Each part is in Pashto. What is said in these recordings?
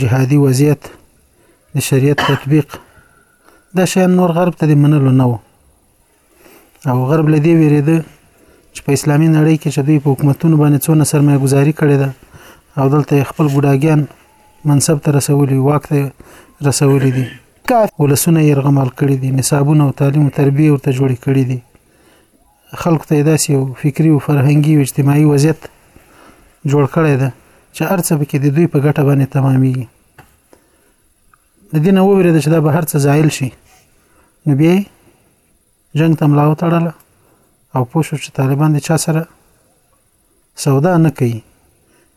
جهادي وضعیت د شریعت تطبیق دا شیان نور غرب ته د منلو نه وو او غرب له دې ویرېده چې په اسلامي نړۍ کې چې دوی په حکومتونو باندې څونه سرمایه ګزاري کړې ده او دلته خپل ګډاګیان منصب ته رسولي واک ته رسولي دي ولسونه یې رغمال کړي دي نصابونه او تعلیم او تربیه ورته جوړې کړې دي خلکو ته داسې یو فکری او فرهنګي او اجتماعي وضعیت جوړ کړی دی چې ارڅه به کې د دوی په ګټه باندې تمامېږي د دې نه وویرېده چې دا به هر څه زایل شي نو بیا جنگ ته ملا وتړله او پوه شو چې طالبان د چا سره سودا نه کوي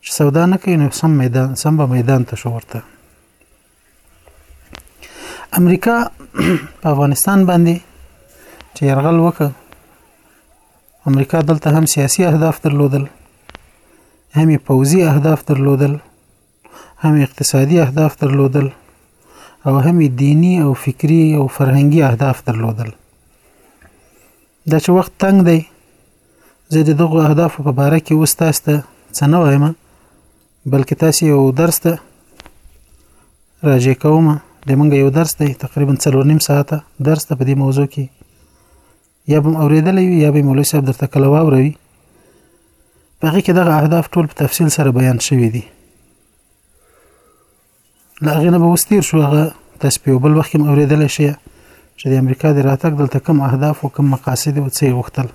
چې سودا نه کوي نو سم میدان سم به میدان ته شو ورته امریکا په افغانستان باندې چې يرغل وکړ امریکا دلته هم سیاسي اهداف درلودل هم پوځي اهداف درلودل هم اقتصادي اهداف درلودل او هم دینی او فکری او فرهنګي اهداف درلودل دا چې وخت تنگ دی زه د دغه اهدافو په باره کې اوس تاسو ته څه نه وایم بلکې تاسو یو درس ته راجع کوم د منګ یو درس دی تقریبا څلور نیم ساعت درس ته په دې موضوع کې یا به اوریدلې یا به مولوی صاحب درته کله واوروي په هغه کې دغه اهداف ټول په تفصیل سره بیان شوی دي له هغې نه به اوس تېر شو هغه تاسو په یو بل وخت کې هم اورېدلی شئ چې د امریکا د راتګ دلته کوم اهداف او کوم مقاصد او څه یې غوښتل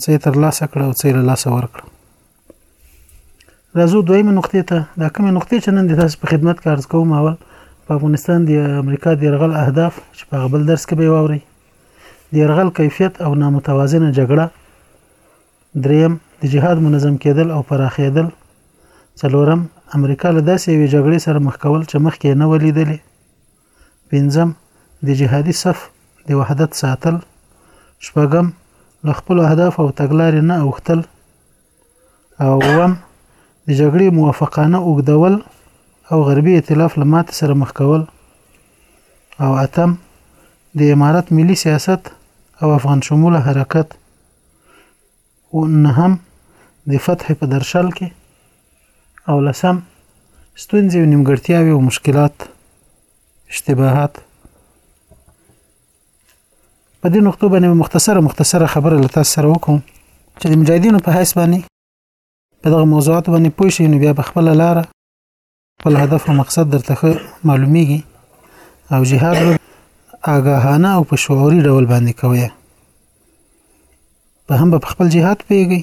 څه یې ترلاسه کړه او څه یې له لاسه ورکړه راځو دویمه نقطې ته دا کومې نقطې چې نن د تاسو په خدمت کې عرض کوم اول په افغانستان د امریکا د یرغل اهداف چې په غبل درس کې به واوري د یرغل کیفیت او نامتوازنه جګړه درېیم، د جهاد منظم کېدل او پراخېدل، څلورم، امریکا له داسې یوې جګړې سره مخ کول چې مخکې یې نه وه لیدلې، پنځم، د جهادي صف د وحدت ساتل، شپږم، له خپلو اهدافو او تګلارې نه اوښتل، او اووم، د جګړې موفقانه اوږدول او غربي ائتلاف له ماتې سره مخ کول، او اتم، د امارت ملي سیاست او افغان شموله حرکت. او نهم د فتح په درشل کې او لسم ستونزې او نیمګړتیاوې او مشکلات اشتباهات په دې نقطو باندې مختصره مختصره خبره له تاسو سره وکم چې د مجاهدینو په حیث باندې په دغه موضوعات باندې پوه شئ نو بیا په خپل لار خپل هدف او مقصد درته ښه معلومیږي او جهاد به آګاهانه او په شعوري ډول باندې کوي په هم په خپل جهاد پیږي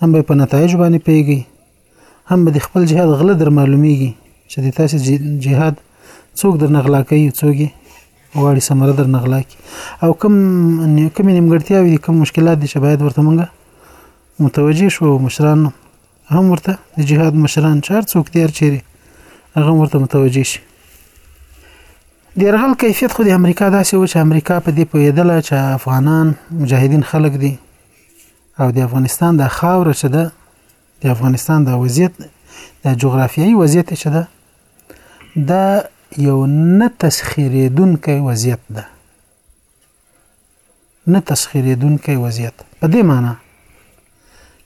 هم په نتایج باندې پیږي هم د خپل جهاد غله در معلومیږي چې د تاسو جهاد څوک در نغلا کوي څوک غواړي سمره در نغلا کوي او کم کم نیمګړتیاوي کم مشکلات دي چې باید ورته مونږه متوجه شو مشران هم ورته د جهاد مشران چار څوک تیر چیرې هغه ورته متوجه شي د يرغل کیفیت خو د امریکا داسې و چې امریکا په دې پوهېدله چې افغانان مجاهدین خلک دي او د افغانستان د خاور چې ده د افغانستان د وضعیت د جغرافیایي وضعیت چې ده دا یو نه تسخیریدونکی وضعیت ده نه تسخیریدونکی وضعیت په دې معنی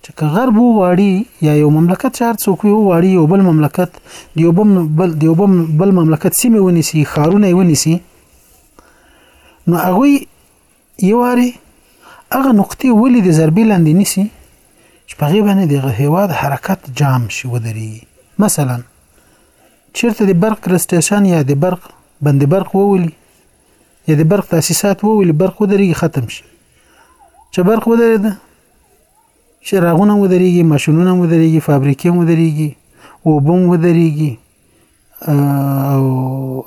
چې که غرب وغواړي یا یو مملکت چې هر څوک وغواړي یو بل مملکت د یو بل بل د یو بل مملکت سیمه ونیسي ښارونه ونیسي نو هغه یو واري هغه نقطې ولې د ضربې لاندې نیسي چې په غیبه نه دغه هواد حرکت جام شي ودري مثلا چیرته د برق رسټیشن یا د برق بند برق وولي یا د برق تاسیسات وولي برق ودرېږي ختم شي چې برق ودرېده چراغونه هم ودرېږي ماشینونه هم ودرېږي فابریکې هم ودرېږي اوبه هم ودرېږي او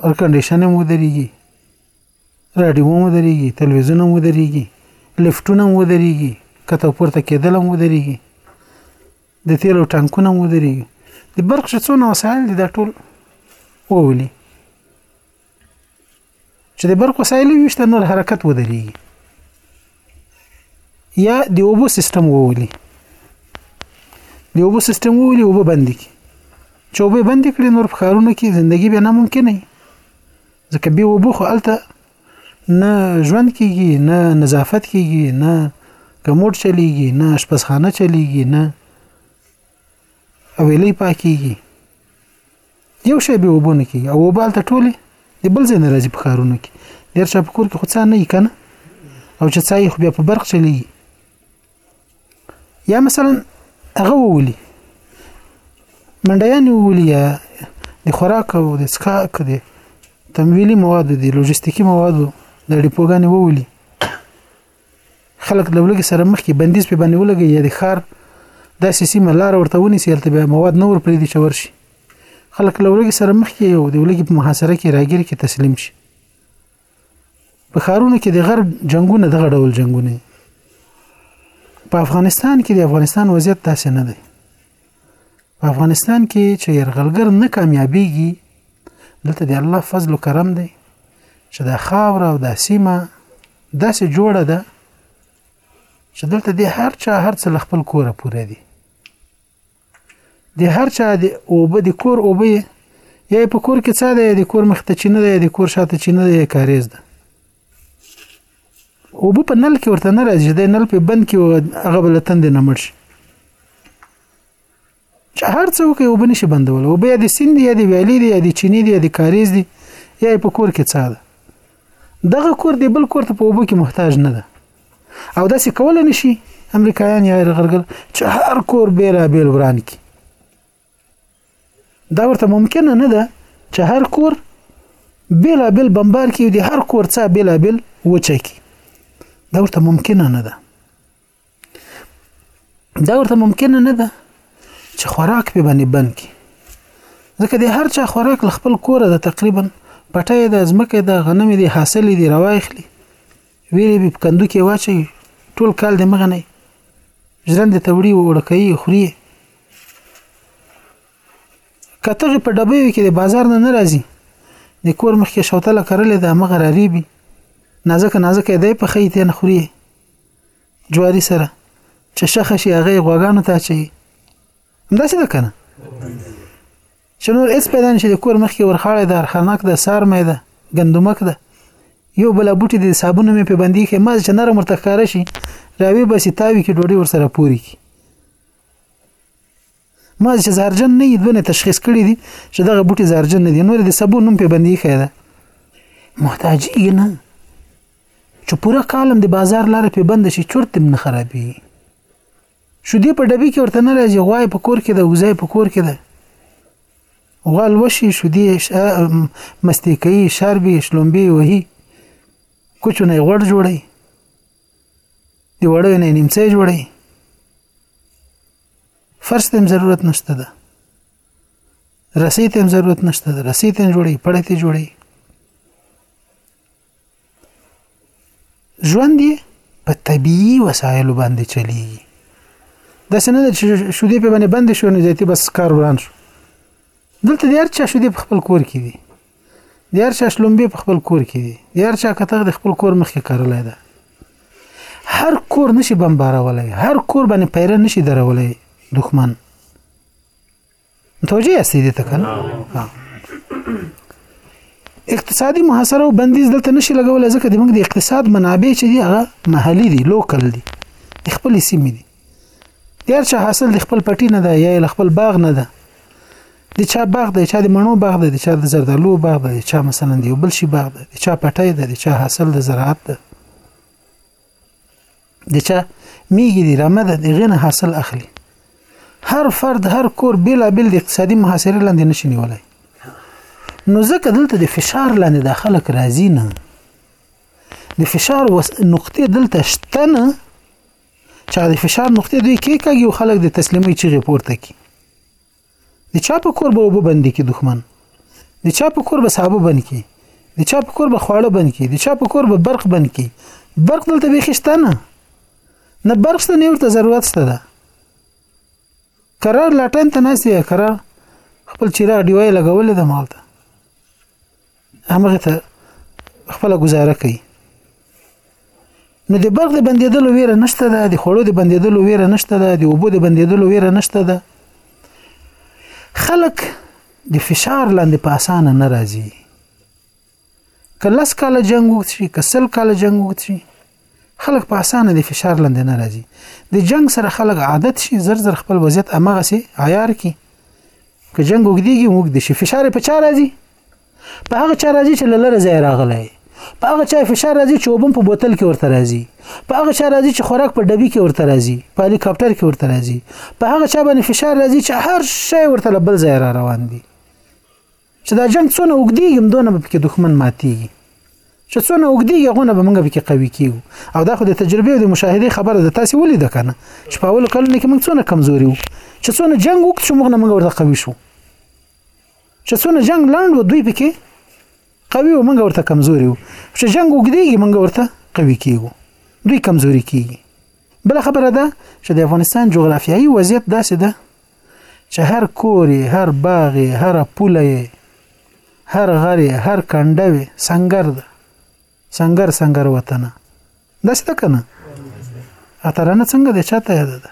ارکنډیشن هم ودرېږي راډیو هم ودرېږي تلویزیون هم ودرېږي لفټونه هم ودرېږي کته پورته کېدل هم ودرېږي د تیلو ټانکونه هم ودرېږي د برق چې څونه وسایل دي دا ټول وولي چې د برق وسایل وشته نور حرکت ودرېږي یا د اوبو سیستم وولي د اوبو سیستم وولي اوبه بند کی چې اوبه بند کړي نور په کارونو کې ژوندۍ به نه ممکن نه ځکه به اوبو خو الته نه ژوند کیږي نه نظافت کیږي نه کموډ چلیږي نه شپسخانه چلیږي نه اویلې پاکیږي یو شی به وبونه کی او وبال ته ټولی د بل ځای نه راځي په کارونو کې ډېر چا په کور کې خو څا نه یي کنه او چې څا یې خو بیا په برق چلیږي یا مثلا هغه وولي منډیان وولي یا د خوراک او د څښاک د تمویلي موادو د لوجستیکي موادو د ډیپوګانې وولي خلک له لږ سره مخکې بندیز په باندې ولګي یا د خار داسې سیمه لار ورته ونیسي هلته بیا مواد نه ورپرېږدي چې ورشي خلک له ولږې سره مخ کې یو د ولږې په محاصره کې راګیر کې تسلیم شي په ښارونو کې د غر جنگونه دغه ډول جنگونه په افغانستان کې د افغانستان وضعیت داسې نه دی په افغانستان کې چې يرغلګر نه کامیابیږي دلته د الله فضل او کرم دی چې دا خاور او دا سیمه داسې جوړه ده چې دلته د هر چا هر څه خپل کور پورې دي د هر چا د اوبه د کور اوبه یا په کور کې څه دی د کور مخته چینه دی د کور شاته چینه دی کاریز ده او په نل کې ورته نه راځي د نل په بند کې هغه بل تند نه مړ شي چې هر څه وکي او بنشي بندول او بیا د سیند یا د ویالې دی یا د چینې دی یا د کاریز دی یا په کور کې څه ده دغه کور دی بل کور ته په وبو کې محتاج نه ده او داسې کول نه شي امریکایان یا غرګل چې هر کور بیره بیل وران کی دا ورته ممکنه نه ده چې هر کور بېلابېل بمبار کړي د هر کور څخه بېلابېل وچکي دا ورته ممکنه نه ده دا ورته ممکنه نه ده چې خوراک په باندې بند کړي ځکه د هر چا خوراک له خپل کوره ده تقریبا پټه ده ځمکه ده غنم دي حاصل دي رواخلي ویری به کندو کې واچي ټول کال د مغنه ژرند ته وړي وړکې خوري کتغه په ډبې کې د بازار نه ناراضي د کور مخ کې شوتله کرلې ده مغه راریبي نازک نازک دی په خې ته نه خوري جواری سره چې شخه شي هغه غوګانو ته چي همداسې ده کنه چې نور اس پیدا نشي د کور مخ کې ورخاړه ده خنک ده سار مې ده ګندمک ده یو بل بوټي د صابون مې په باندې کې ماز چې نرم ورته ښکار شي راوي بس تاوي کې ډوډۍ ورسره پوري کی ما چې زهرجن نه یې دونه تشخیص کړي دي چې دغه بوټي زهرجن نه دي نور د سبو نوم په باندې ښه ده محتاجي نه چې پوره کالم د بازار لار په بند شي چورت نه خرابي شو دې په ډبي کې ورته نه راځي غوای په کور کې ده وزای په کور کې ده غوال وشي شو دې مستې کوي شربي شلومبي وهي کوچونه غوړ جوړي دی وړو نه نیمڅه جوړي فرش تم ضرورت نشته ده رسی تم ضرورت نشته ده رسی تم جوړي پړې ته جوړي ژوند یې په طبيعي وسایلو باندې چلیږي دا څنګه ده چې شودې په باندې بند شو نو ذاتي بس کار وران شو دلته د هر چا شودې په خپل کور کې دي د هر چا شلومبې په خپل کور کې دي د هر چا کتغ د خپل کور مخکې کرلای ده هر کور نشي بمبارولای هر کور باندې پیره نشي درولای دښمن توجیه یاستې دې ته کنه اقتصادي محاصره او بندیز دلته نشي لګول ځکه د موږ د اقتصاد منابع چې دي هغه محلي دي لوکل دي خپل سیمې دي ډیر چې حاصل د خپل پټی نه ده یا له خپل باغ نه ده د چا باغ دی چا د مڼو باغ دی چا د زردالو باغ دی چا مثلا د یو بل شي باغ دی چا پټی دی چا حاصل د زراعت دی د چا میږي دی رمه ده د غنه حاصل اخلي هر فرد هر کور بلا بل د اقتصادي محاصره لاندې نشي نیولای نو ځکه دلته د فشار لاندې د خلک راځي نه د فشار وس... نقطې دلته شته نه چا د فشار نقطې دوی کې کاږي او خلک د تسلیمي چیغې پورته کی د چا په کور به وب بندي کی دښمن د چا په کور به صحابه بند کی د چا په کور به خواړه بند کی د چا په کور به برق بند کی برق دلته به خشته نه نه برق ته نه ورته ضرورت شته ده قرار لاټن ته ناس دی قرار خپل چیرې ډیوه لګولې ده مالته همغه ته خپل گزاره کوي نو د برق د بندیدلو ویره نشته ده د خوړو د بندیدلو ویره نشته ده د اوبو د بندیدلو ویره نشته ده خلک د فشار لاندې په اسانه نه راځي که لس کاله جنگ وکړي که سل کاله جنگ وکړي خلک په اسانه د فشار لاندې نه راځي د جنگ سره خلک عادت شي زر زر خپل وضعیت امغه سي عیار کی که جنگ وګديږي وګد شي فشار په چا راځي په هغه چا راځي چې له لره ځای راغلی په هغه چا فشار راځي چې وبم په بوتل کې ورته راځي په هغه چا راځي چې خوراک په ډبي کې ورته راځي په هلیکاپټر کې ورته راځي په هغه چا باندې فشار راځي چې هر شی ورته له بل ځای را روان دي چې دا جنگ څونه وګدیږي دونه به پکې دښمن ماتيږي چې څونه وګدیږي غونه به موږ پکې قوي کیږو او دا خو د تجربې او د مشاهده خبره ده تاسو ولید کنه چې په اول کلونو کې موږ څونه کمزوري وو چې څونه جنگ وکړو موږ نه موږ ورته قوي شو چې څونه جنگ لاند و دوی پکې قوي و منګه ورته کمزوري و چې جنگ وګديږي منګه ورته قوي کیږو دوی کمزوري کیږي بل خبره ده چې د افغانستان جغرافیایي وضعیت داسې ده چې هر کوري هر باغي هر پوله هر غري هر کندوي سنگر ده سنگر سنگر وطن داسې ده کنه اترانه څنګه ده چاته یاد ده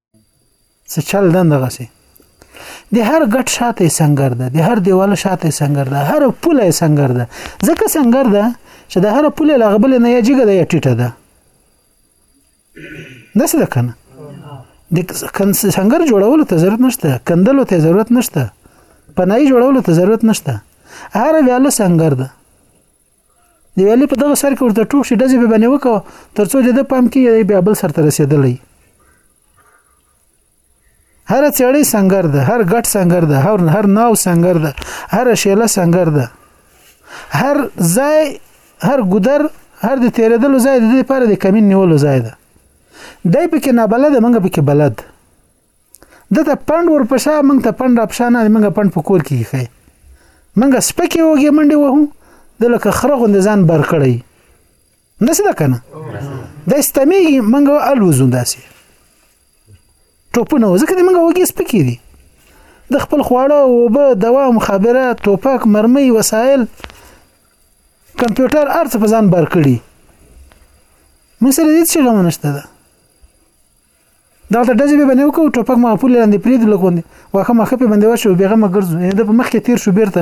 څه چل دن دغه سي د هر غټ شاته سنگر ده د هر دیوال شاته سنگر ده هر پوله سنگر ده ځکه سنگر ده چې د هر پوله لغبل نه یا جګه ده یا ټیټه ده داسې ده کنه د سنگر جوړولو ته ضرورت نشته کندلو ته ضرورت نشته پنای جوړولو ته ضرورت نشته هر ویاله سنگر ده د ویالې په دغه سر کې ورته ټوک شي ډزې به باندې وکړو ترڅو د ده پام کې یې بیا بل سر ته رسېدلی هر چړې سنگر ده هر غټ سنگر ده هر هر ناو سنگر ده هر شیله سنگر ده هر ځای هر ګدر هر د تیرېدلو ځای د دې لپاره د کمین نیولو ځای ده دای پکې نابلد منګه پکې بلد د ته پند ور په شا موږ ته پند را په شا نه موږ پند په کور کې خې موږ سپکه وګې منډه وهو د لکه خره غوند ځان بر کړی داسې ده کنه د استمیږي موږ الوزو داسې ټوپونه ځکه موږ وګې سپکې دي د خپل خواړه او به دوا مخابرات توپک مرمۍ وسایل کمپیوټر ارڅ په ځان بر کړی موږ سره هیڅ شي غو نشته ده دا ته دځې به باندې وکړو ټوپک ما پولې لاندې پرې دلو کوندې واخه ما خپې باندې وشو بیغمه ګرځو یعنی د په مخ کې تیر شو بیرته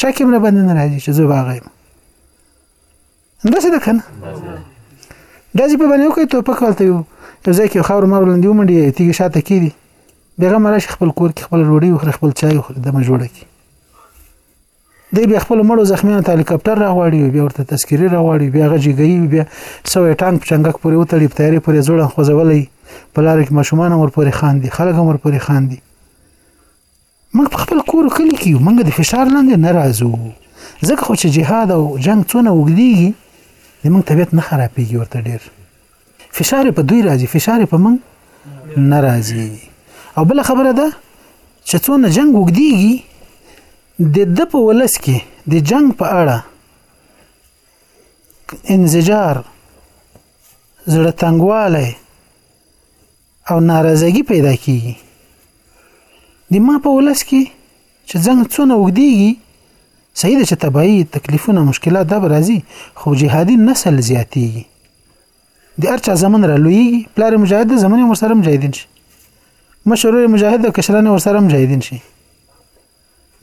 شکه مله باندې نه راځي چې زه باغیم داسې ده کنه دځې په باندې وکړو ټوپک ولته یو ځای کې خاور مار لاندې ومنډي تیګه شاته کیدی بیغمه راشي خپل کور کې خپل روړی او خپل چای او د مجوړه کې دی بیا خپل مړو زخمیانو ته هلیکاپټر راغواړي بیا ورته تذکری راغواړي بیا هغه جګوي بیا سوی ټانک په چنګک پورې وتړي په تیارې پورې ځوړن خوځولې په لار کې ماشومان ور پورې خاندي خلک هم ور پورې خاندي موږ په خپل کور کلی کې موږ د فشار لاندې نه راځو ځکه خو چې جهاد او جنگ څونه وګديږي د موږ طبيعت نه خرابېږي ورته ډېر فشار په دوی راځي فشار په من نه راځي او بل خبره ده چې څونه جنگ وګديږي د د په ولس کې د جنگ په اړه انزجار زړه تنګواله او ناراضګي پیدا کیږي د ما په ولس کې چې ځنګ څونه وګدیږي صحیح ده چې تبعی تکلیفونه مشکلات دا به راځي خو جهادي نسل زیاتیږي د ارچا زمن را لویږي پلار مجاهد زمن ورسره مجاهدین شي مشرور مجاهد کشران ورسره مجاهدین شي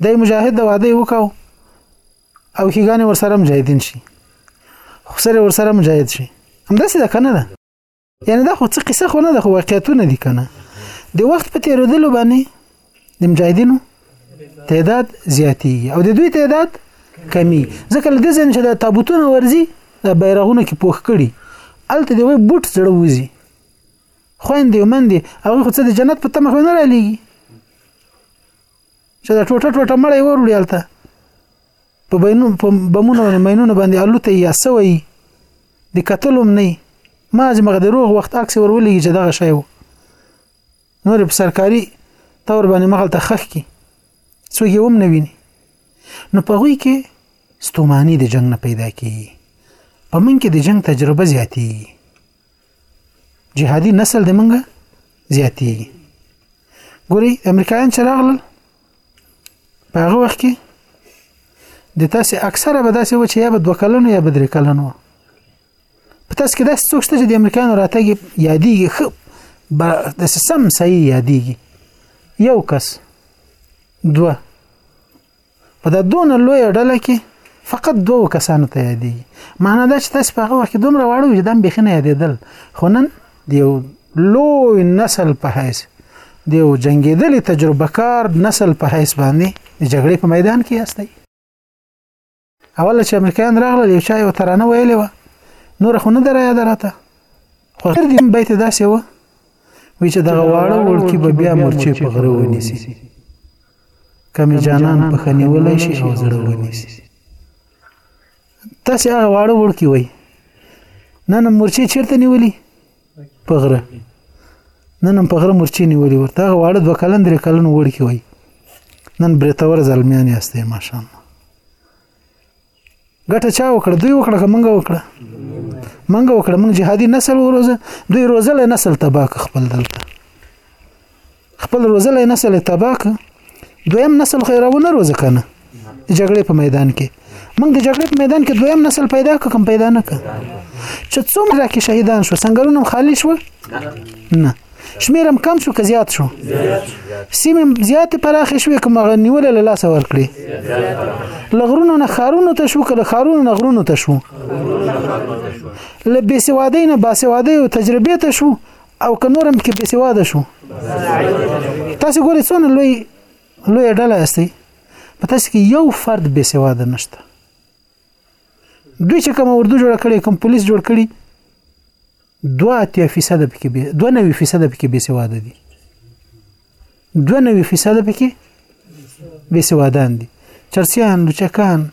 د مجاهد د وعده وکاو او هیګان ورسره مجاهدین شي خسر ورسره مجاهد شي همداسې ده کنه ده یعنی دا خو څه قصه خو نه ده خو واقعیتونه دي کنه د وخت په تیرېدلو باندې د مجاهدینو تعداد زیاتیږي او د دوی تعداد کمی ځکه لدې ځین چې د تابوتونو ورزي د بیرغونو کې پوښ کړي الته دی وای بوت زړه وځي خويندې ومندې هغه خو څه د جنت په تمه نه را لېږي چې دا ټوټه ټوټه مړی وروړي الته په بینو په بمونو باندې مینونه باندې الوته یا سوي د قتلوم نه ما چې مغه د روغ وخت عکس ورولې چې دغه شی وو نور په سرکاري تور باندې مغل ته خخ کی څو یې وم نه ویني نو په غوي کې ستوماني د جنگ نه پیدا کی په من کې د جنگ تجربه زیاتی جهادي نسل د منګه زیاتی ګوري امریکایان چې راغلل په هغه وخت کې د تاسو اکثره به داسې و چې یا به دوه کلن یا به درې کلن و په تاسو کې داسې څوک شته چې د امریکایانو راتګ یادېږي ښه به داسې سم صحیح یادېږي یو کس دوه په دا دونه لویه ډله کې فقط دوه کسانو ته یادېږي معنا دا چې تاسو په هغه وخت کې دومره واړه وي چې دا بېخي نه یادېدل خو نن د یو لوی نسل په حیث د یو جنگیدلې تجربه کار نسل په حیث باندې د جګړې په میدان کې یاستئ اوله چې امریکایان راغله یو چا یو ترانه ویلې و نور خو نه دریا درته خو تر دې بیت داسې و وی چې دغه واړه ورکی به بیا مرچې په غره ونیسي کمی جانان په خنیولای شي او زړه ونیسي تاسو هغه واړه وړکی وای نن مورچې چیرته نیولې په غره نن په غره مورچې نیولې ورته هغه واړه دوه کلن درې کلن وړکی وای نن برتور زلمیان یاستې ماشاءالله ګټه چا وکړه دوی وکړه که منګه وکړه منګه وکړه موږ جهادي نسل وروزه دوی روزله نسل تباک خپل دلته خپل روزلې نسل تباک دویم نسل غیرونه روز کنه جګړې په میدان کې موږ د جګړې په میدان کې دویم نسل پیدا ک کم پیدا نه ک چې څومره کې شهیدان شو څنګهونه خالي شو نه شمیرم کم شو که زیات شو سیمه زیات پراخ شوې کوم غنیول له لاس ور کړې لغرونو نه خارونو ته شو کله خارونو نه غرونو ته شو لبې سوادین باسوادې او تجربې ته شو او که نور هم کې بې سواده شو تاسو ګورئ څونه لوی لوی ډله یاستئ په تاسو کې یو فرد بې سواده نشته دوی چې کوم اردو جوړ کړي کوم پولیس جوړ کړي دوه اتیا فیصد پکې به دوه نوي فیصد پکې بې سواده دي دوه نوي فیصده پکې بې سوادان دي چرسیان لوچکان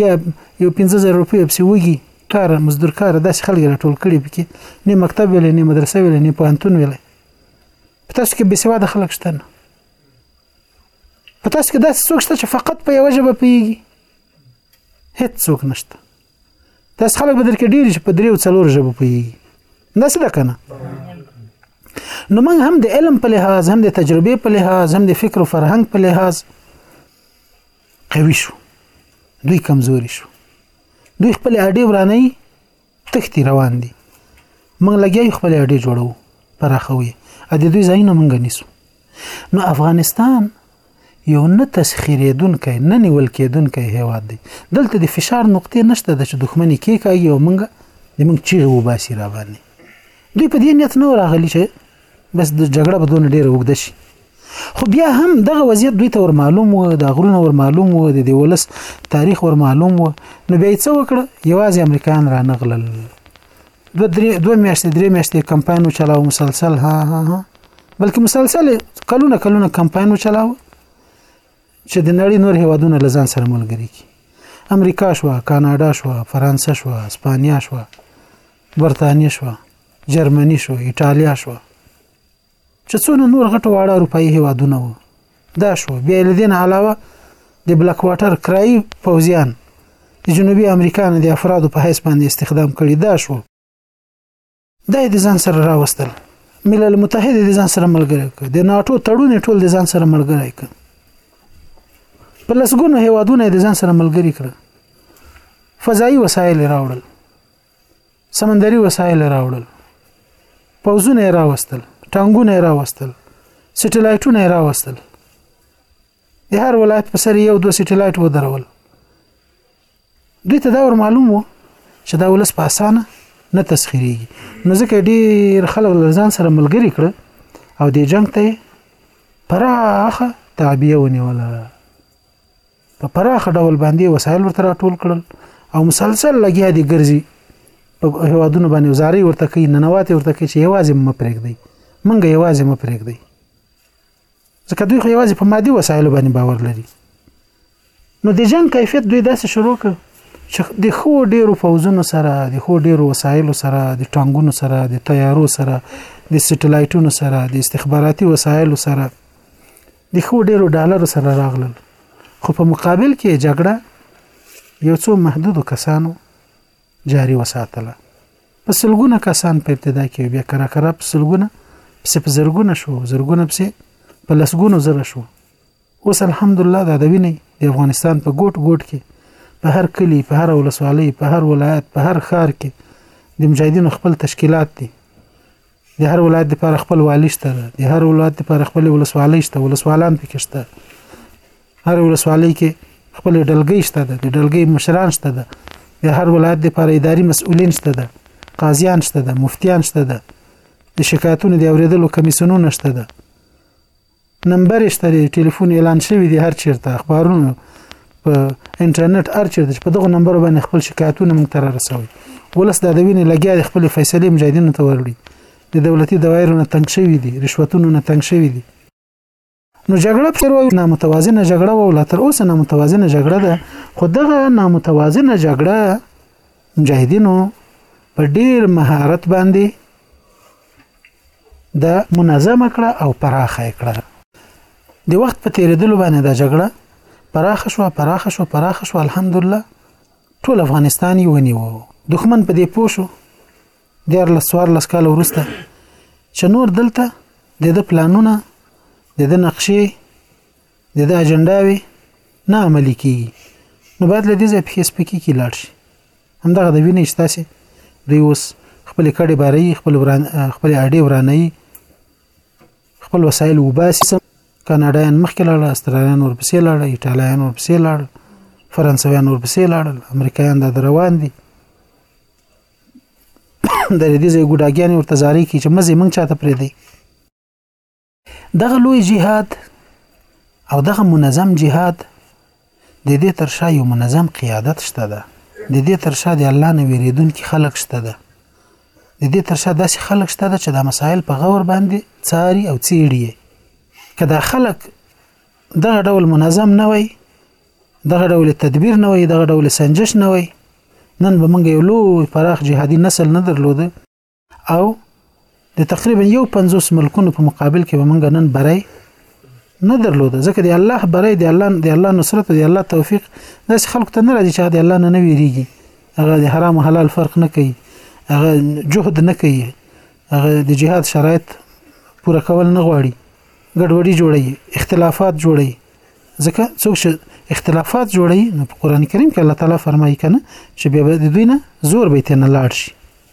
یا یو 15000 روپۍ په سیوږي کار مزدور کار داسې خلک راټول کړي پکې نه مکتب ویل نه مدرسه ویل نه پانتون ویل په تاسو کې بې سواده خلک شته نه په تاسو کې داسې څوک شته چې فقط په یو ژبه پیږي هیڅ څوک نشته داس خلک به درکې ډیر چې په دریو څلور ژبه پوهیږي دا څه ده کنه نو موږ هم د علم په لحاظ هم د تجربې په لحاظ هم د فکر او فرهنګ په لحاظ قوي شو دوی کمزوري شو دوی خپل اډې ورانه تختی روان دي موږ لګیا خپل اډې جوړو پراخوي ا دې دوی ځای نه موږ نیسو نو افغانستان یو نه تسخیریدونکی نه نیول کېدونکی هیواد دی دلته د فشار نقطې نشته د چې دښمنی کې کوي او موږ د موږ چیغې وباسي را باندې دوی په دې نیت نه راغلي چې بس د جګړه به دونه ډېره اوږده شي خو بیا هم دغه وضعیت دوی ته ور معلوم و د غرونه ور معلوم و د دې ولس تاریخ ور معلوم و نو بیا یې څه وکړه یوازې امریکایان رانغلل دو درې دو میاشتې درې میاشتې کمپاین وچلاو مسلسل ها ها ها بلکې مسلسل کلونه کلونه کمپاین وچلاو چې د نړۍ نور هیوادونه لزان سره ملګری کی امریکا شو کاناډا شو فرانسه شو اسپانیا شو برتانیه شو جرمنی شو ایتالیا شو چې څونه نور غټ واړه اروپایي هیوادونه وو دا شو بیا له دین علاوه د بلک واټر کرایي پوځیان د جنوبي امریکا نه د افرادو په حیث باندې استخدام کړي دا شو دا د ځان سره راوستل ملل متحد د ځان سره ملګری کړ د ناتو تړون ټول د ځان سره ملګری کړ په لسګونو هیوادونه د ځان سره ملګری کړ فضایي وسایل راوړل سمندري وسایل راوړل پوزونه راوستل ټانګونه راوستل سټلایټونه راوستل د هر ولایت په سر یو دوه سټلایټ ودرول دوی ته دا ور معلوم وو چې دا ولس په اسانه نه تسخیریږي نو ځکه ډیر خلک لزان سره ملګری کړ او د جنگ ته پراخه تعبیه ونیوله په پراخ ډول باندې وسایل ورته راټول کړل او مسلسل لګیا دي ګرځي په هوادونو باندې وزاري ورته کوي ننواتي ورته کوي چې یوازې م پرېږدي منګه یوازې م پرېږدي ځکه دوی خو یوازې په مادي وسایلو باندې باور لري نو د جنگ کیفیت دوی داسې شروع کړ چې د خو ډیرو فوزونو سره د خو ډیرو وسایلو سره د ټانګونو سره د تیارو سره د سټلایټونو سره د استخباراتي وسایلو سره د خو ډیرو ډالرو سره راغلل خو په مقابل کې جګړه یو څو محدودو کسانو جاری وساتله په سلګونه کسان په ابتدا کې بیا کرا کرا په سلګونه پسې په زرګونه شو زرګونه پسې په لسګونو زره شو اوس الحمدلله دا د وینې د افغانستان په ګوټ ګوټ کې په هر کلی په هر ولسوالۍ په هر ولایت په هر ښار کې د مجاهدینو خپل تشکیلات دي د هر ولایت لپاره خپل والی شته د هر ولایت لپاره خپل ولسوالۍ شته ولسوالان پکې شته هر ولسوالۍ کې خپل ډلګۍ شته د ډلګۍ مشران شته د هر ولایت لپاره اداري مسؤلین شته د قاضیان شته د مفتیان شته د شکایتونو د اوریدلو کمیسیونونه شته د نمبر شته دی ټلیفون اعلان شوی دی هر چیرته اخبارونو په انټرنیټ هر چیرته چې په دغه نمبر باندې خپل شکایتونه موږ ته رسوي ولس د دوینې لګیا د خپل فیصلې مجاهدینو ته ورړي د دولتي دوایرو نه تنګ شوی دی رشوتونو نه تنګ شوی دی نو جګړه پر وایي نامتوازنه جګړه و لا تر اوسه نامتوازنه جګړه ده خو دغه نامتوازنه جګړه مجاهدینو په ډیر مهارت باندې دا منظمه کړه او پراخه یې کړه د وخت په تیریدلو باندې دا جګړه پراخه شو پراخه شو پراخه شو الحمدلله ټول افغانستان یې ونیو دښمن په دې پوه شو دیار لسوار لس کال وروسته چې نور دلته د د پلانونه د د نقشې د د اجنډاوي نه عملي کیږي نو باید له دې ځای پښې سپکې کې لاړ شي همدغه د وینې چې تاسې دوی اوس خپل کډې باري خپل وران خپل اډې وراني خپل وسایل وباسي کاناډایان مخکې لاړل استرالیان ورپسې لاړل ایټالیان ورپسې لاړل فرانسویان ورپسې لاړل امریکایان د روان دي د دې ځای ګډاګیان ورته زاري کی چې مزه مونږ چاته پرې دی دغه لوی جهاد او دغه منظم جهاد د دې تر شا یو منظم قیادت شته ده د دې تر شا د الله نه ویریدونکي خلک شته ده د دې تر شا داسې خلک شته ده چې دا مسایل په غور باندې څاري او څیړي که دا خلک دغه ډول منظم نه وي دغه ډول تدبیر نه وي دغه ډول سنجش نه وي نن به موږ یو لوی پراخ جهادي نسل نه درلوده او د تقریبا یو 50 ملکونو په مقابل کې ومنګ نن برای نه درلود ځکه دی الله برای دی الله دی الله نصرت دی الله توفیق داس خلکو ته نه راځي چې دی الله نه نه ویریږي هغه د حرام او حلال فرق نه کوي هغه جهد نه کوي هغه د جهاد شرایط پوره کول نه غواړي ګډوډي جوړي اختلافات جوړي ځکه څوک چې اختلافات جوړي نو په قران کریم کې الله تعالی فرمایي کنه چې به د دوی نه زور به تنه لاړ شي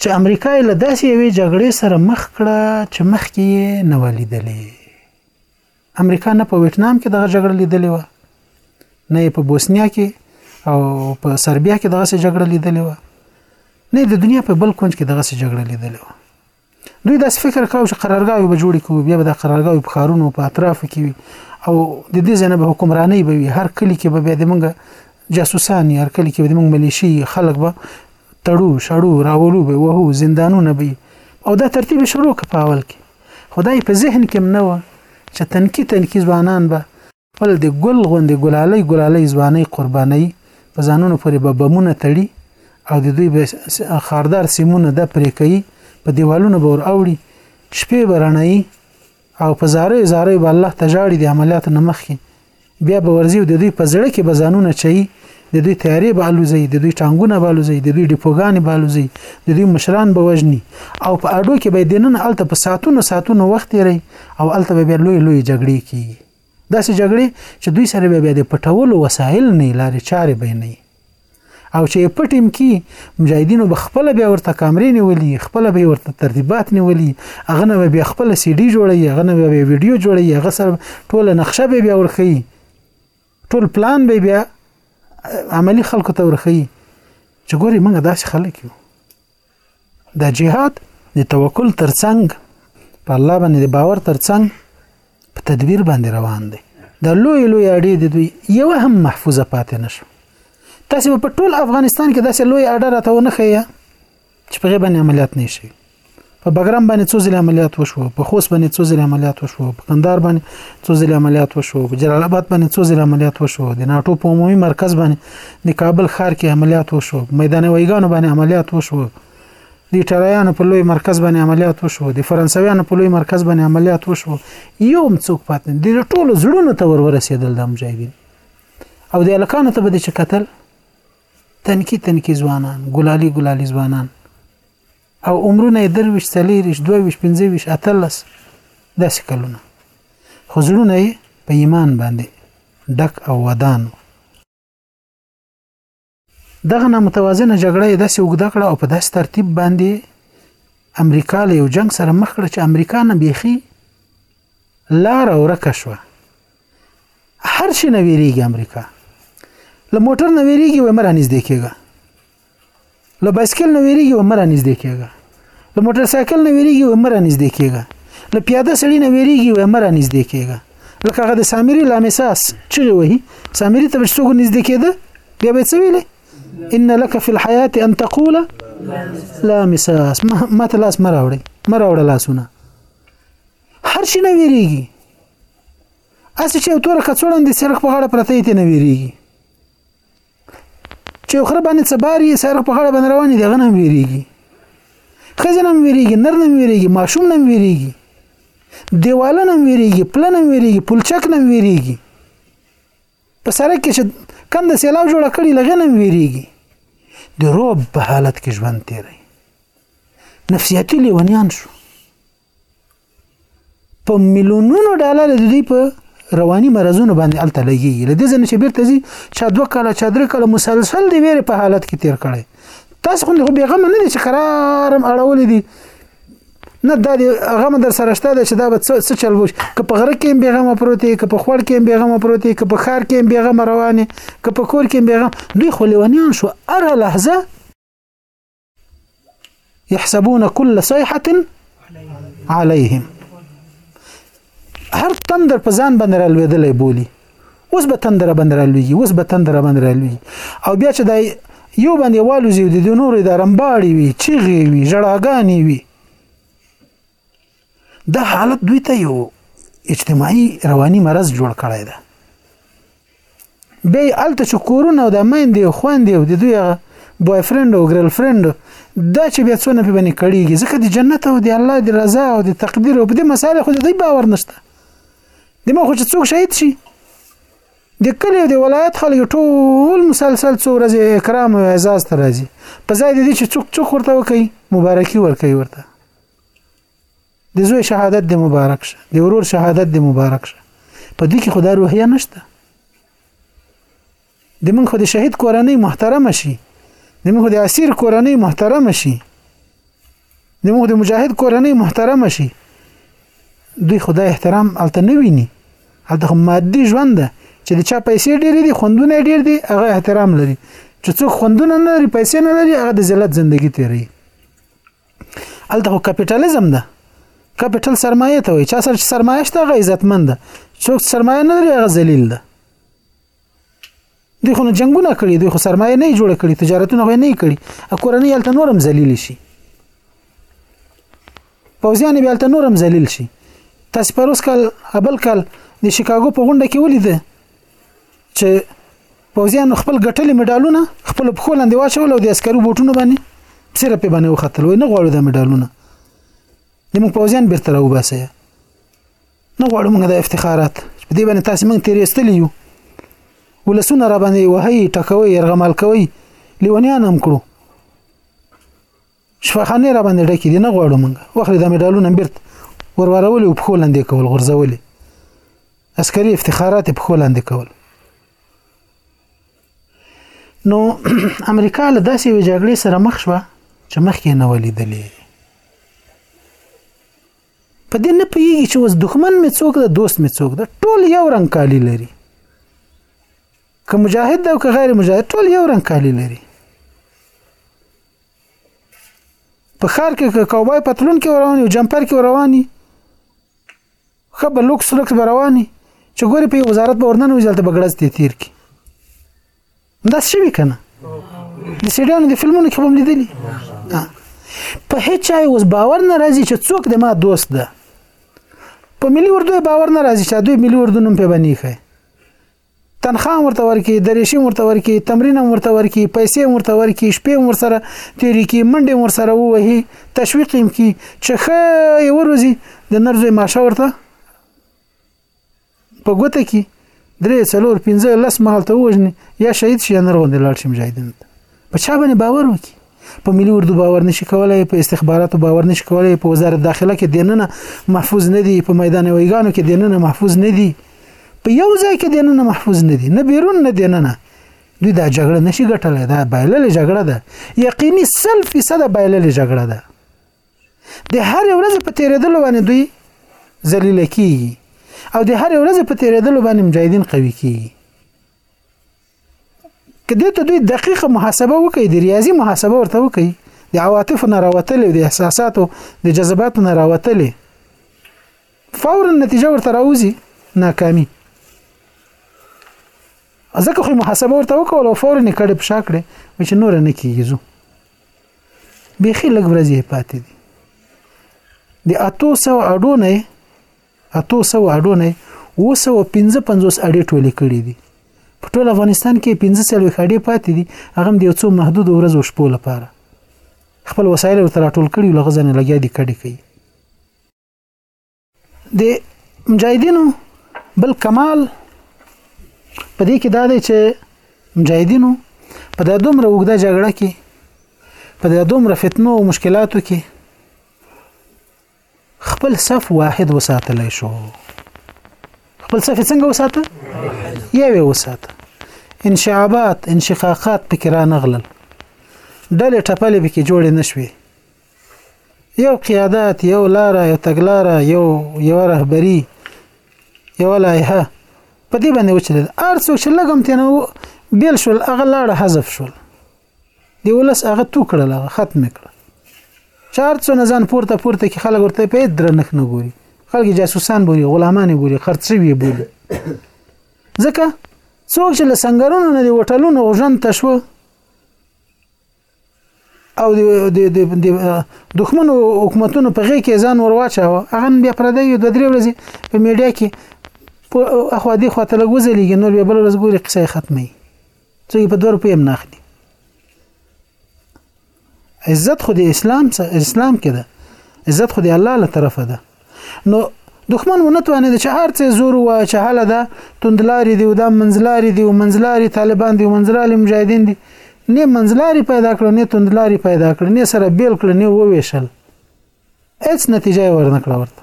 چې امریکا یې له داسې یوې جګړې سره مخ کړه چې مخکې یې نه و لیدلې امریکا نه په ویتنام کې دغه جګړه لیدلې وه نه یې په بوسنیا کې او په سربیا کې دغه جګړه لیدلې وه نه د دنیا په بل کونج کې دغه جګړه لیدلې وه دوی داسې فکر کاوه چې قرارګاوې به جوړې کوي بیا به د قرارګاوې په ښارونو په اطرافو کې وي او د دې ځای نه به حکمرانۍ به وي هر کلي کې به بیا د موږ جاسوسان یې هر کلي کې به د موږ ملیشي خلک به تړو شړو راولو به وهو زندانونه به او دا ترتیب شروع که په اول کې خدای په ذهن کې نه و چې تنکی تنکی ځوانان به خپل د ګل غوندې ګلالۍ ګلالۍ ځوانۍ قربانوي، په ځانونو پورې به بمونه تړي او د دوی به خاردار سیمونه د پرې کوي، په دیوالونو به ور اوړي، شپې به رڼایي او په زاریو زاریو به الله ته ژاړي د عملیاتو نه مخکې بیا به ورځي او د دوی په زړه کې به ځانونه چي د دوی تیارې به الوزي د دوی ټانګونه به الوزي د دوی ډیپوګانې به الوزي د دوی مشران به وژني او په اډو کې به دنن الته په ساتونو ساتونو وخت تیری او الته به بیا لوی لوی جګړې کیږي داسې جګړې چې دوی سره بیا بیا د پټولو وسایل نه لارې چارې به نه او چې پټیم کې مجاهدینو به خپل بیا ورته کامرې نیولې خپل به ورته ترتیبات نیولې هغه نه بیا خپل سی ډي جوړي هغه نه بیا ویډیو جوړي هغه سره ټول نقشه به بیا ورخی ټول پلان به بیا عملی خلکو ته ورخی چې ګوري موږ داسې خلک یو د جهاد د توکل ترڅنګ په الله باندې د باور ترڅنګ په تدبیر باندې روان دی د لوی لوی اړې د دوی یو هم محفوظه پاتې نشو تاسو په ټول افغانستان کې داسې لوی اړه راته ونه خیا چې په غیبه عملیات نشي په بګرام باندې څو ځله عملیات وشو په خوست باندې څو ځله عملیات وشو په قندار باندې څو ځله عملیات وشو په جلال آباد باندې څو ځله عملیات وشو د ناتو په عمومي مرکز باندې د کابل ښار کې عملیات وشو میدان ویګانو باندې عملیات وشو د ایټالیانو په لوی مرکز باندې عملیات وشو د فرانسویانو په لوی مرکز باندې عملیات وشو یو هم څوک پاتې نه د ټولو زړونو ته ور ورسېدل د مجاهدین او د الکانو ته به د چکتل تنکی تنکی ځوانان ګلالي ګلالي ځوانان او عمرونه درویش سلیریش دویش پنځویش اتلس داسې کلونه خو زړونه یې په ایمان باندې ډک او ودان دغه نامتوازنه جګړه یې داسې اوږده کړه او په داسې ترتیب باندې امریکا له یو جنگ سره مخ کړه چې امریکا نه بیخي لار ورکه شوه هر شي نه ویریږي امریکا له موټر نه ویریږي وای مرانیز دی کېږي له بایسکل نه ویریږي و مره نږدې کېږه له موټر سایکل نه ویریږي و مره نږدې کېږه له پیاده سړی نه ویریږي و مره نږدې کېږه لکه هغه د سامری لامساس چغې وهي سامری ته بچ څوګ نږدې کېده بیا به څه ویلې ان لك في الحياه ان تقول لا مساس ما ته لاس مراوړي مراوړه لاسونه هر شي نه ویریږي اسې چې تور کڅوړن دي سرخ په غاړه پرته یې نه ویریږي چې خره باندې څباري سر په غړ باندې روان دي غنم ویریږي خزنه هم ویریږي نر هم ویریږي ماشوم هم ویریږي دیوالن هم ویریږي پلن هم ویریږي پلچک هم ویریږي په سره کې چې کند سیلاو جوړ کړي لغنه هم ویریږي د روب په حالت کې ژوند تیری نفسیاتي لیونیان شو په میلیونونو ډالر د دوی په رواني مرزونو باندې الته لګیږي لدې ځنه چې بیرته ځي چا دوه کاله چا درې کاله مسلسل دی ویره په حالت کې تیر کړي تاسو خو به غم نه دي چې قرارم اړول دي نه دا دی غم در سره شته چې دا به څه چل وش که په غره کې به غم پروت دی که په خوړ کې به غم پروت دی که په خار کې به غم روانه که په کور کې به غم دوی خو لیونیان شو اره لحظه يحسبون كل صيحة عليهم هر تندر په ځان باندې رالوېدلې بولی اوس به تندر باندې رالوېږي اوس به تندر باندې رالوېږي او بیا چې دا یو باندې والوزي د نور د رمباړي وي چیغي وي ژړاګانی وي دا حالت دوی ته یو اجتماعي رواني مرض جوړ کړی دی به الته چې کورونه او د مېندې او خويندې او د دوی بوای فرند او ګرل فرند دا چې بیا څونه په باندې کړيږي ځکه د جنت او د الله د رضا او د تقدیر او د مسالې خو د دوی باور نشته د مخ چې څوک شهید شي د کلی او د ولایت خلک ټول مسلسل څو ورځې اکرام او اعزاز ته راځي په ځای د دې چې څوک څوک ورته وکړي مبارکي ورکړي ورته د زوی شهادت د مبارک شه د ورور شهادت د مبارک شه په دې کې خدای روحیه نشته د موږ خو د شهید کورنۍ محترمه شي د موږ د اسیر کورنۍ محترمه شي د موږ د مجاهد کورنۍ محترمه شي دوی خدای احترام الته نه ویني هلته مادي ژوند ده چې د چا پیسې ډېرې دي خوندونه ډېر دي هغه احترام لري چې څوک خوندونه نه لري پیسې نه لري هغه د ذلت ژوندۍ تیروي الته خو کپټالیزم ده کپټل سرمایه ته وایي چا سره سرمایه شته هغه عزتمند ده څوک سرمایه نه لري هغه ذلیل ده دوی خو نه جنگونه کړي دوی خو سرمایه نه جوړه کړي تجارتونه خو نه کړي کورنۍ هلته نورم ذلیل شي پوځیان به هلته نورم ذلیل شي تاسو پروس کال ابل کال د شیکاګو په غونډه کې ولیده چې پوځیانو خپل ګټلې مډالونه خپل پښو لاندې واچول او د عسکري بوټونو باندې سره په باندې وختل وای نه غواړو د مډالونه زموږ پوځیان بیرته راوباسي نه غواړو موږ د افتخارات په دې باندې تاسو موږ تیر استلی یو ولسونه را باندې وهي ټکوي يرغمال کوي لیونیان هم کړو شفاخانې را باندې ډکې دي نه غواړو مونږ وخري د مډالونه بیرته ورورولې او پښو لاندې کول غورځولې عسکري افتخارات پښو لاندې کول نو امریکا له داسې یوې جګړې سره مخ شوه چې مخکې نه ولیدلې په دې نه پیږي چې اوس دښمن مې څوک ده دوست مې څوک ده ټول یو رنګ کالی لري که مجاهد ده او که غیر مجاهد ټول یو رنګ کالی لري په خار کې که کوبای پتلون کې رواني او جمپر کې رواني خو به لوکس لوکس به رواني چې ګوري په وزارت به ورننه وځلته بغړز دي تیر کی دا څه وی کنه د سیډانو د فلمونو کې هم لیدلی په هیڅ چا اوس باور نه راځي چې څوک د ما دوست ده په ملي اردو باور نه راځي چې دوی ملي اردو نوم په باندې ښه تنخوا هم ورته ورکړي درېشي هم ورته ورکړي تمرین هم ورته ورکړي پیسې هم ورته ورکړي شپې هم ورسره تېرې کړي منډې هم ورسره ووهي تشویق یې هم کړي چې ښه یې وروزي د نر زوی ماشه ورته په ګوته کې درې څلور پنځه لس مهال ته ووژني یا شهید شي یا نر غوندې لاړ شي مجاهدینو ته په چا باندې باور وکړي په ملي اردو باور نشي کولای په استخباراتو باور نشي کولای په وزارت داخله کې دننه محفوظ نه دي په میدان ویګانو کې دننه محفوظ نه دي په یو ځای کې دننه محفوظ نه دي نه بیرون نه دننه دوی دا جګړه نشي ګټلای دا بایللې جګړه ده یقیني 100% بایللې جګړه ده د هر ورځ په تیرېدلو باندې دوی ذلیل کیږي او د هر ورځ په تیرېدلو باندې مجاهدین قوي کیږي کدی ته دوی دقیقه محاسبه وکړي د ریاضي محاسبه ورته وکړي د عواطف نه راوتلې د احساساتو د جذباتو نه راوتلې فورا نتیجه ورته راوځي ناکامي ځکه خو محاسبه ورته وکول او فورا یې کړې پښا کړې چې نور نه کیږي زو بیخي لږ ورځې پاتې دي د اتو سو اډو نه اتو سو اډو نه اوه سوه پنځه پنځوس اډې ټولې کړې دي په ټول افغانستان کې پنځه څلوېښت اډې پاتې دي هغه هم د یو څو محدودو ورځو شپو لپاره خپل وسایل ورته راټول کړي او له هغه ځای نه لګیا دي کډې کوي د مجاهدینو بل کمال په دې کې دا دی چې مجاهدینو په دا دومره وګړه جګړه کې په دا دومره فتنو او مشکلاتو کې خپل صف واحد وساتلی شو خپل صف څنګه وساته یوې وساته انشعابات انشقاقات پکې را نغلل ډلې ټپلې پکې جوړې نشوي یو قیادات یو لاره یو تګلاره یو یو رهبری یو لایحه په دې باندې وچلل ارڅو چې لګم تنه بیل شول اغه لاړه حذف شول دی ولس هغه تو کړل هغه ختم کړ چار څو نه ځان پورته پورته کې خلک ورته په درنښت نه ګوري خلک جاسوسان بوري غلامان بوري خرڅوي بوري ځکه څوک چې له سنگرونو نه دی وټلونو غژن تشو او د د د دښمن حکومتونو په غي کې ځان ورواچاوه هغه بیا پر دې د درې ورځې په میډیا کې په اخو دې خواته لګوزلېږي نور بیا بل ورځ ګوري قصه ختمي څوک یې په دوه روپۍ هم نه اخلي عزت خو د اسلام څخه اسلام کې ده عزت خو د الله له طرفه ده نو دښمن ونه توانید چې هر څه زور و چې هله ده توندلاري دی او دا منځلاري دی او منځلاري طالبان دی او منځلاري مجاهدین دی نه منځلاري پیدا کړ نه توندلاري پیدا کړ نه سره بیل کړ نه وویشل هیڅ نتیجه ورنه کړ ورته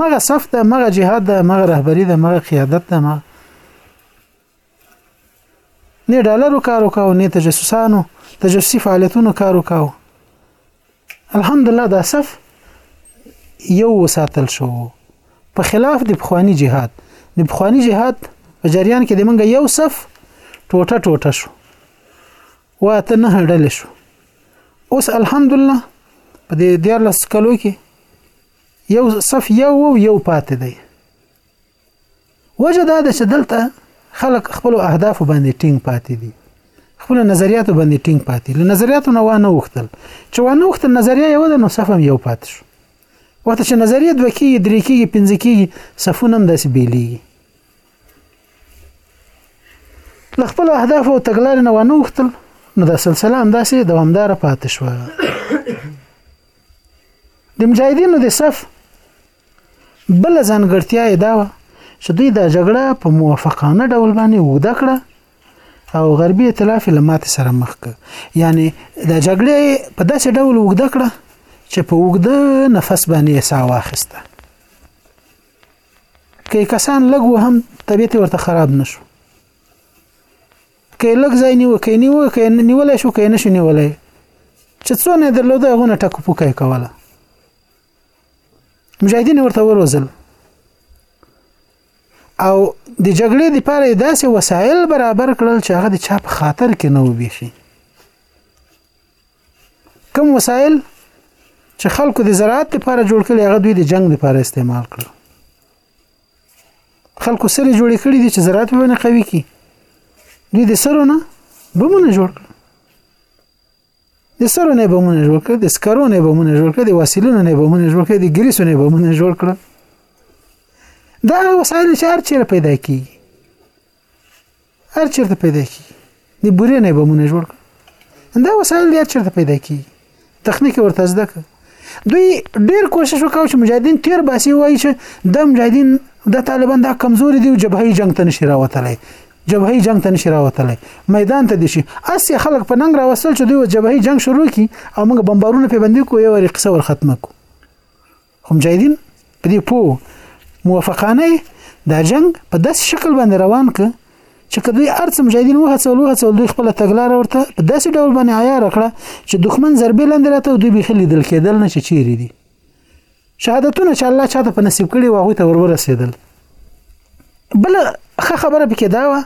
مغه صف ده مغه جهاد ده مغه رهبری ده مغه قیادت ده مغه نه ډالرو کار وکاو نه تجسسانو تجسسي فعالیتونو کار وکاو الحمدلله دا صف یو وساتل شو په خلاف د بخوانی جهاد د بخوانی جهاد په جریان کې د منګه یو صف ټوټه ټوټه شو واته نه هډل شو اوس الحمدلله په دې 14 کلو کې یو صف یو یو پاتې دی وجه دا ده چې دلته خلک خپل اهداف باندې ټینګ پاتې دي خپل نظریات باندې ټینګ پاتې له نظریاتو نه وانه وختل چې وانه وختل نظریه یو ده نو صف هم یو پاتې شو وخت چې نظریه دوه کېږي درې کېږي پنځه کېږي صفونه هم داسې بیلېږي له خپلو اهدافو او تګلارې نه وانه وختل نو دا سلسله همداسې دوامداره پاتې شوه د مجاهدینو د صف بله ځانګړتیا یې دا وه چې دوی دا جګړه په موافقانه ډول باندې اوږده کړه او غربي ائتلاف له ماتې سره مخ کړ یعنی دا جګړه په داسې ډول اوږده کړه چې په اوږده نفس باندې یې ساه واخیسته که کسان لږ هم طبیعت ورته خراب نشو که لږ ځای نیو که نیو که نیولای شو که نشو نیولای چې څونه درلوده غونه ټکو پوکای کوله مجاهدین ورته وروزل او د جګړې د پاره داسې وسایل برابر کړل چې هغه د چا په خاطر کې نه وبېخي کوم وسایل چې خلکو د زراعت لپاره جوړ کړي هغه دوی د جنگ لپاره استعمال کړل خلکو سره جوړ کړي دي چې زراعت به نه قوي کی دوی د سرونه بمونه جوړ کړل د سرو نه بمونه جوړ کړ د سکرو نه بمونه جوړ کړ د وسیلونو نه بمونه جوړ کړ د ګریسو نه بمونه جوړ کړ دا وسایل چې هر چیرې پیدا کیږي هر چیرته پیدا کیږي د بورې نه بمونه جوړ کړ دا وسایل هر چیرته پیدا کیږي تخنیک ورته زده کړ دوی ډیر کوشش وکاو چې مجاهدین تیر باسي وایي چې د مجاهدین د طالبان دا کمزوري دي او جبهي جنگ ته نشي راوتلی جبهي جنگ ته نشي راوتلی میدان ته دي شي اس خلک په ننګ راوستل چې دوی جبهي جنگ شروع کی او موږ بمبارونه په بندي کو یو قصه ور ختمه کو خو مجاهدین په دې پو موافقانه دا جنگ په داس شکل باندې روان ک چې که دوی ارڅ مجاهدین وهڅول وهڅول دوی خپل تګلار ورته په داسې ډول باندې عیار کړه چې دښمن ضربې لاندې راته دوی به خلی دل کېدل نه چې چیرې دي شهادتونه چې الله چاته په نصیب کړي واغه ته ورورسېدل بل خه خبره پکې دا و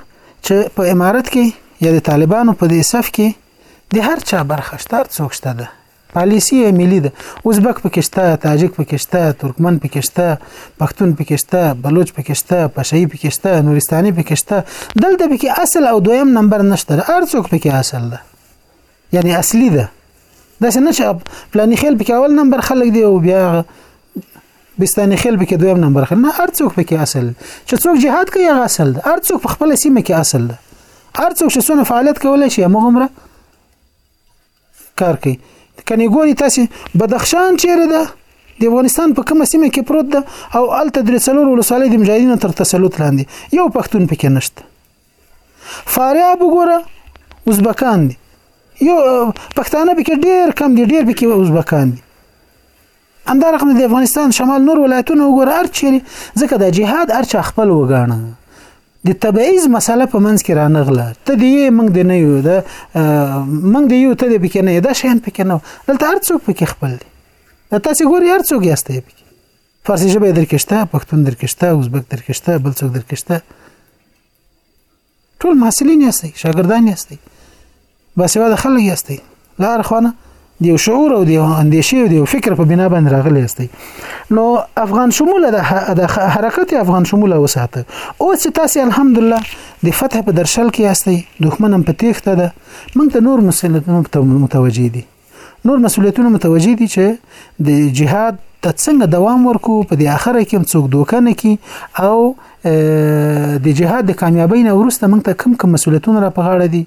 چې په امارت کې یا د طالبانو په دې صف کې د هر چا برخه شته څوک شته ده پالیسی یې ملي ده ازبک پکې شته تاجک پکې شته ترکمن پکې شته پښتون پکې شته بلوچ پکې شته پشهیي پکې شته نورستاني پکې شته دلته پکې اصل او دویم نمبر نشته هر څوک پکې اصل ده یعنی اصلي ده داسې نه چې پلاني خیل پکې اول نمبر خلک دی او بیا بستاني خیل پکې دویم نمبر خلک نه هر څوک پکې اصل چې څوک جهاد کوي هغه اصل ده هر څوک په خپل سیمه کې اصل ده هر څوک چې څونه فعالیت کولای شي هغه عمره کار کوي کني ګوري تاسو بدخشان چیرې ده د افغانستان په کومه سیمه کې پروت ده او الته درې څلور ولسوالۍ د مجاهدینو تر تسلط لاندې یو پښتون پکې نشته فاریاب وګوره ازبکان دي یو پښتانه پکې ډیر کم دي ډیر پکې ازبکان دي همدا رقم د افغانستان شمال نور ولایتونه وګوره هر چیرې ځکه د جهاد هر چا خپل وګاڼه د تبعیض مسله په منځ کې رانغله ته دی موږ د نه یو دا موږ دی یو ته دی پکې نه دا شین پکې نه دلته هر څوک پکې خپل دی دا تاسو ګوري هر څوک یاست پکې فارسی ژبه درکشته پښتون درکشته ازبک درکشته بل څوک درکشته ټول محصلین یاستئ شاګردان یاستئ باسواده خلک یاستئ لار خوانه د یو شعور او د یو اندیشې او د یو فکر په بنا باندې راغلی یاستئ نو افغان شمول د حرکت افغان شمول وساته او چې تاسو الحمدلله د فتح په درشل کې یاستئ دښمن هم په تیښته ده موږ ته نور مسلمانانو متوجي دي نور مسولیتونه متوجه دي چې د جهاد ته څنګه دوام ورکو په دې اخره کې هم څوک دوکه نه کی او د جهاد د کامیابی نه ورسته موږ ته کم کم مسولیتونه را په غاړه دي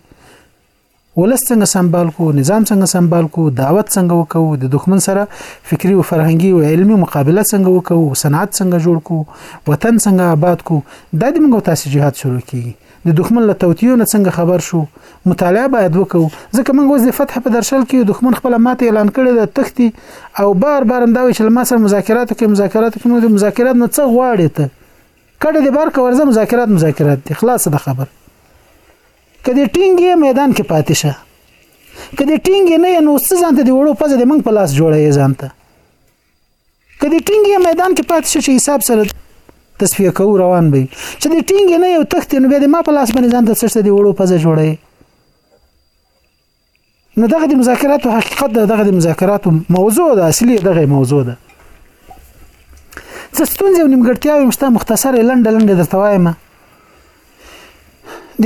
ولس څنګه سمبال کو نظام څنګه سمبال کو دعوت څنګه وکاو د دښمن سره فکری او فرهنګي او علمي مقابله څنګه وکاو صنعت څنګه جوړ کو وطن څنګه آباد کو دا د موږ تاسو جهاد شروع کیږي د دښمن له توطیو نه څنګه خبر شو مطالعه باید وکړو ځکه موږ اوس د فتح په درشل کې دښمن خپل ماته اعلان کړی د تختی او بار بار دا وی چې ما سره مذاکرات کوي مذاکرات کوي موږ مذاکرات نه څه غواړي ته کړه د بار کورزه مذاکرات مذاکرات دي خلاص د خبر کدی ټینګې میدان کې پاتې شه کدی ټینګې نه نو څه ځانته دی وړو پزه د موږ په لاس جوړه یې ځانته که دې ټینګ یې میدان کې پاتې شو چې حساب سره تصفیه کوو روان به چې دې ټینګ نه یو تخت نو بیا دې ما په لاس باندې ځان ته څه دې وړو پزه جوړې نو دغه د مذاکراتو حقیقت ده دغه د مذاکراتو موضوع ده اصلي دغه موضوع ده څه ستونزې او نیمګړتیاوې مشته مختصر لنډه لنډه درته وایم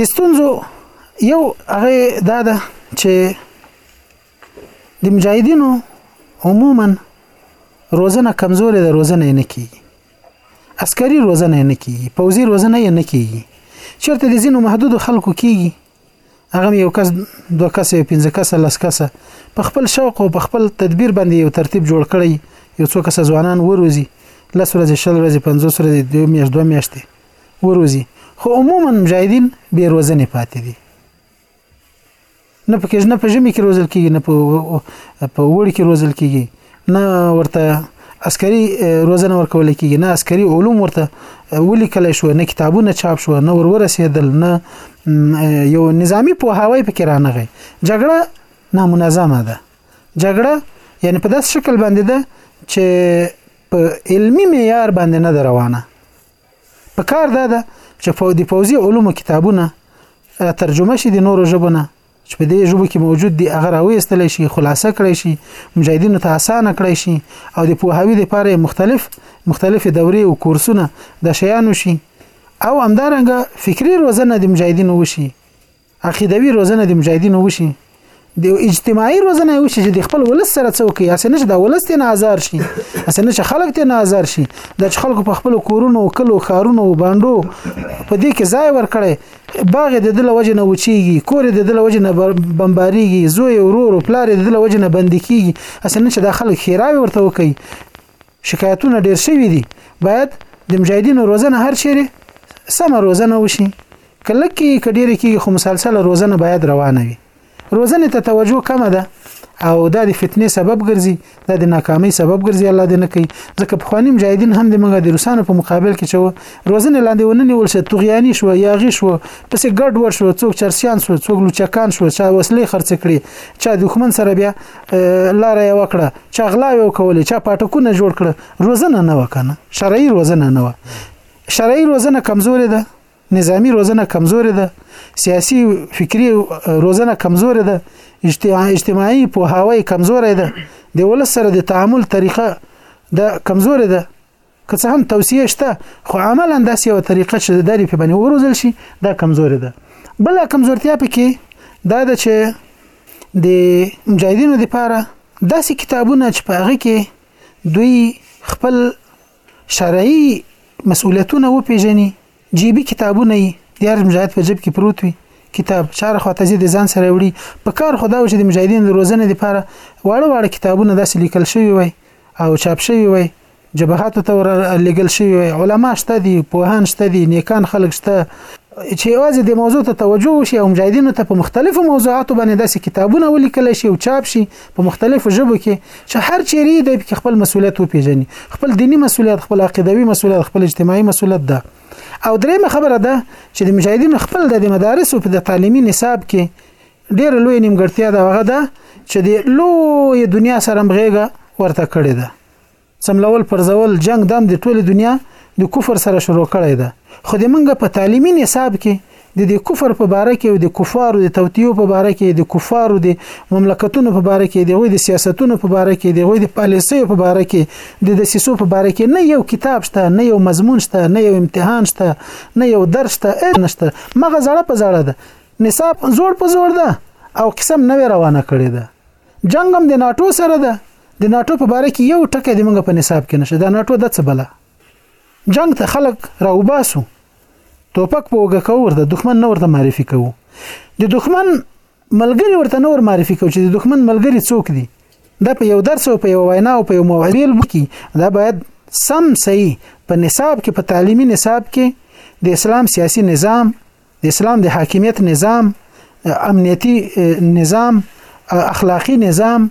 د ستونزو یو هغه دا ده چې د مجاهدینو عموما روزنه کمزورې ده روزنه نه کیږي عسکري روزنه نه کیږي پوځي روزنه نه کیږي چیرته د زینو محدود خلکو کیږي هغه یو کس دوه کس یو پنځه کس لس کس په خپل شوق او په خپل تدبیر باندې یو ترتیب جوړ کړی یو څو کس ځوانان وروزي لس ورځې شل ورځې پنځوس ورځې دوه میاشت دوه میاشتې وروزي خو عموما مجاهدین بې روزنې پاتې دي نه په کې نه په ژمي کې روزل کیږي نه په په وړ کې روزل کیږي نه ورته عسکري روزنه ورکول کیږي نه عسکري علوم ورته ولیکل شو نه کتابونه چاپ شو نه ورورسېدل نه یو نظامی پوهاوی پکې رانغی جګړه نامنظمه ده جګړه یعنی په داس شکل باندې ده چې په علمی معیار باندې نه روانه په کار دا ده چې په د پوزي علومو کتابونه را ترجمه شي د نورو ژبونه چې په دې ژبه کې موجود دي هغه راوېستل شي خلاصه کړی شي مجاهدینو ته اسانه کړی شي او د پوهاوی لپاره مختلف مختلف دورې او کورسونه د شیانو شي او همدارنګه فکری روزنه د مجاهدینو وشي عقیدوي روزنه د مجاهدینو وشي د اجتماعي روزنه وشي چې د خپل ولس سره څوک یې اسنه چې د ولس ته نازار شي اسنه چې خلک ته نازار شي د خلکو په خپل کورونو او کلو خارونو او باندو په دې کې ځای ورکړي باغ د دل وجه نه وچیږي کور د دل وجه نه بمباریږي زوی ورور او پلار د دل وجه نه بند کیږي اسنه چې د خلک خیراوي ورته وکي شکایتونه ډیر شوي دي باید د مجاهدینو روزنه هر چیرې سم روزنه وشي کله کې کډیر کې خو مسلسل روزنه باید روانه وي روزنه ته توجه کم ده او دا د فتنې سبب ګرځي دا د ناکامۍ سبب ګرځي الله دې نه کوي ځکه په خواني مجاهدین هم د موږ د روسانو په مقابل کې چې روزنه لاندې وننې ولشه توغیانی شو یاغي شو پسې ګډ ور شو څوک چرسیان شو څوک لوچکان شو چا وسلې خرڅ کړي چا دښمن سره بیا لاره یې وکړه چا غلاوې وکولې چا پاټکونه جوړ کړه روزنه نه وکنه شرعي روزنه نه و شرعي روزنه کمزورې ده نظامی روزنه کمزورې ده سیاسي فکری روزنه کمزورې ده اجتماعي پوهاوی کمزورې ده د ولس سره د تعامل طریقه د کمزورې ده که څه هم توصیه شته خو عملا داسې یو طریقه چې د دری په باندې وروزل شي دا کمزوري ده بل کمزورتیا پکې دا ده چې د مجاهدینو لپاره داسې کتابونه چې په هغه کې دوی خپل شرعي مسؤلیتونه وپیژني جیبي کتابونه یې د هر مجاهد په جیب کې پروت وي کتاب چاره خو ته د ځان سره وړي په کار خو دا و چې د مجاهدینو د روزنې لپاره واړه واړه کتابونه داسې لیکل شوي وي او چاپ شوي وي جبهاتو ته ور لګل شوی وي علما شته دي پوهان شته دي نیکان خلک شته چې یوازې د موضوع ته توجه وشي او مجاهدینو ته په مختلفو موضوعاتو باندې داسې کتابونه ولیکل شي او چاپ شي په مختلفو ژبو کې چې هر چیرې دی په خپل مسولیت وپیژني خپل دینی مسولیت خپل عقیدوي مسولیت خپل اجتماعي مسولیت ده او درېمه خبره ده چې د مجاهدینو خپل د مدارس او په تعلیمي نصاب کې ډېر لوی نیمګړتیا ده هغه ده چې د لوی دنیا سره مغېګه ورته کړې ده څملول پرځول جنګ دم د ټوله دنیا د کفر سره شروع کړی ده خو د منګه په تعلیمي نصاب کې د دې کفر په باره کې او د کفارو د توتیو په باره کې د کفارو د مملکتونو په باره کې د غوي د سیاستونو په باره کې د غوي د پالیسۍ په باره کې د دسیسو په باره کې نه یو کتاب شته نه یو مضمون شته نه یو امتحان شته نه یو درس شته اې نشته مغه زړه په زړه ده نصاب زوړ په زوړ ده او قسم نوې روانه کړې ده جنگ هم د ناتو سره ده د ناتو په باره کې یو ټکی د موږ په نصاب کې نشه دا ناتو د څه بلا جنگ ته خلک راوباسو توپک په وګه کو ورته دښمن نه ورته معرفي کوو د دښمن ملګری ورته نور معرفي کو چې د دښمن ملګری څوک دی دا په یو درس او په یو وینا او په یو موعظیل بکی دا باید سم صحیح په نصاب کې په تعلیمي نصاب کې د اسلام سیاسي نظام د اسلام د حاکمیت نظام امنیتی نظام اخلاقی نظام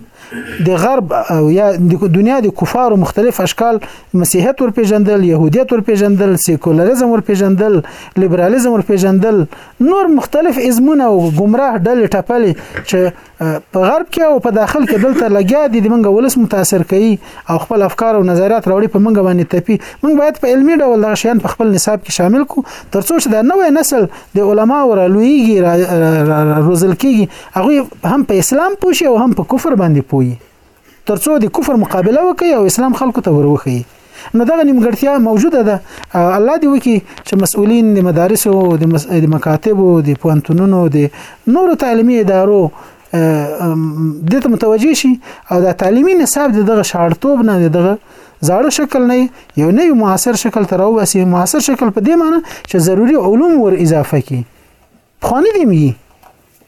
د غرب او یا د دنیا د کفارو مختلف اشکال مسیحیت ور پیژندل يهودیت ور پیژندل سیکولریزم ور پیژندل لیبرالیزم ور پیژندل نور مختلف ازمونه او گمراه ډلې ټپلې چې په غرب کې او په داخل کې دلته لګیا دي د منګه ولس متاثر کوي او خپل افکار او نظریات راوړي په منګه باندې تپي موږ باید په علمي ډول دغه شیان په خپل نصاب کې شامل کو ترڅو چې دا نوې نسل د علما او رالویږي را روزل کیږي هغه هم په اسلام پوښي او هم په کفر باندې پوي ترڅو د کفر مقابله وکړي او اسلام خلکو ته وروخي نو دغه نیمګړتیا موجوده ده الله دی وکي چې مسؤلین د مدارس او د مکاتب او د پوهنتونونو د نورو تعلیمي ادارو د ته متوجي شي او دا تعلیمي نصاب دغه شاړتوب نه دغه زاړه شکل نه یو نوی معاصر شکل تر او بس معاصر شکل په دې معنی چې ضروری علوم ور اضافه کی خو نه دی